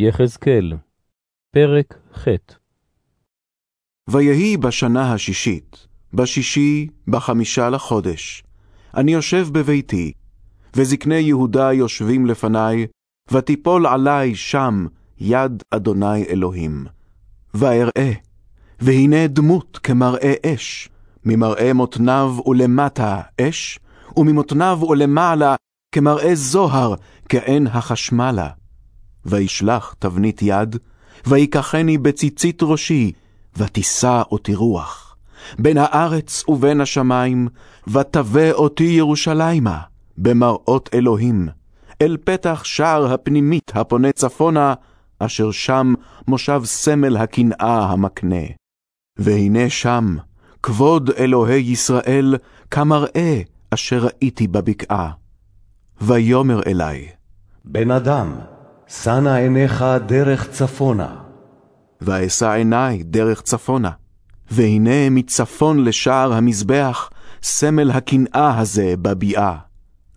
יחזקאל, פרק ח' ויהי בשנה השישית, בשישי, בחמישה לחודש, אני יושב בביתי, וזקני יהודה יושבים לפניי, ותיפול עלי שם יד אדוני אלוהים. ואראה, והנה דמות כמראה אש, ממראה מותניו ולמטה אש, וממותניו ולמעלה כמראה זוהר, כעין החשמלה. וישלח תבנית יד, ויקחני בציצית ראשי, ותישא אותי רוח. בין הארץ ובין השמיים, ותבא אותי ירושלימה, במראות אלוהים, אל פתח שער הפנימית הפונה צפונה, אשר שם מושב סמל הקנאה המקנה. והנה שם, כבוד אלוהי ישראל, כמראה אשר ראיתי בבקעה. ויאמר אלי, בן אדם, שא עיניך דרך צפונה. ואשא עיני דרך צפונה, והנה מצפון לשער המזבח, סמל הקנאה הזה בביאה.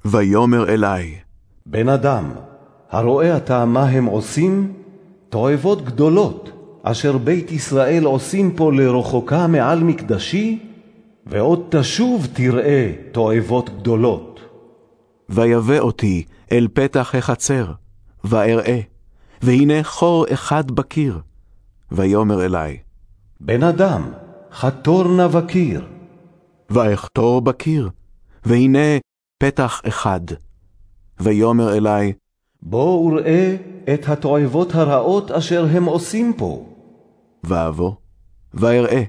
ויאמר אלי, בן אדם, הרואה אתה מה הם עושים? תועבות גדולות, אשר בית ישראל עושים פה לרחוקה מעל מקדשי, ועוד תשוב תראה תועבות גדולות. ויבא אותי אל פתח החצר, ואראה, והנה חור אחד בקיר. ויאמר אלי, בן אדם, חתור נא בקיר. ואכתור בקיר, והנה פתח אחד. ויאמר אלי, בוא וראה את התועבות הרעות אשר הם עושים פה. ואבוא, ואראה,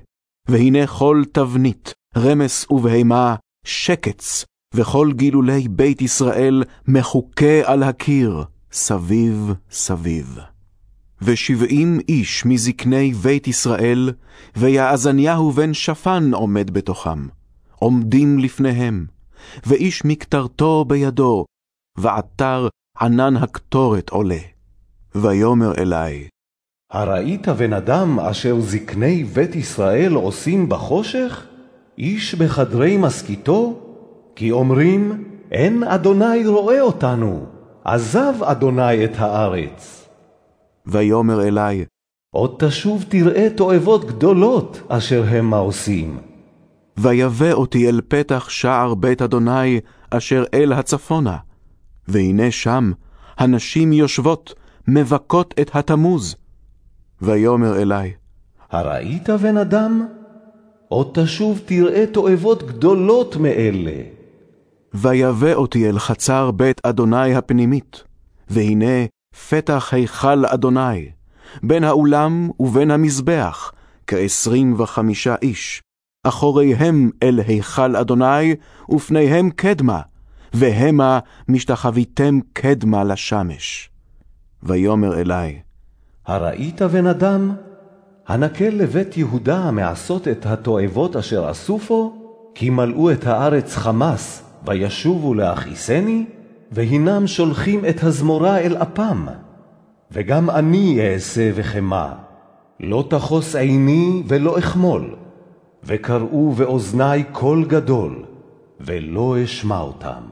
והנה כל תבנית, רמס ובהמה, שקץ, וכל גילולי בית ישראל מחוקה על הקיר, סביב סביב. ושבעים איש מזקני בית ישראל, ויעזניהו בן שפן עומד בתוכם, עומדים לפניהם, ואיש מקטרתו בידו, ועטר ענן הקטורת עולה. ויאמר אלי, הראית בן אדם אשר זקני בית ישראל עושים בחושך? איש בחדרי משכיתו? כי אומרים, אין אדוני רואה אותנו, עזב אדוני את הארץ. ויאמר אלי, עוד תשוב תראה תועבות גדולות אשר המה עושים. ויבא אותי אל פתח שער בית אדוני, אשר אל הצפונה. והנה שם, הנשים יושבות, מבכות את התמוז. ויאמר אלי, הראית בן אדם? עוד תשוב תראה תועבות גדולות מאלה. ויבא אותי אל חצר בית אדוני הפנימית, והנה פתח היכל אדוני, בין האולם ובין המזבח, כעשרים וחמישה איש, אחוריהם אל היכל אדוני, ופניהם קדמה, והמה משתחוויתם קדמה לשמש. ויאמר אלי, הראית בן אדם? הנקל לבית יהודה מעשות את התועבות אשר עשו פה? כי מלאו את הארץ חמס, וישובו להכיסני? והינם שולחים את הזמורה אל אפם. וגם אני אעשה וחמה, לא תחוס עיני ולא אחמול, וקראו באוזני קול גדול, ולא אשמע אותם.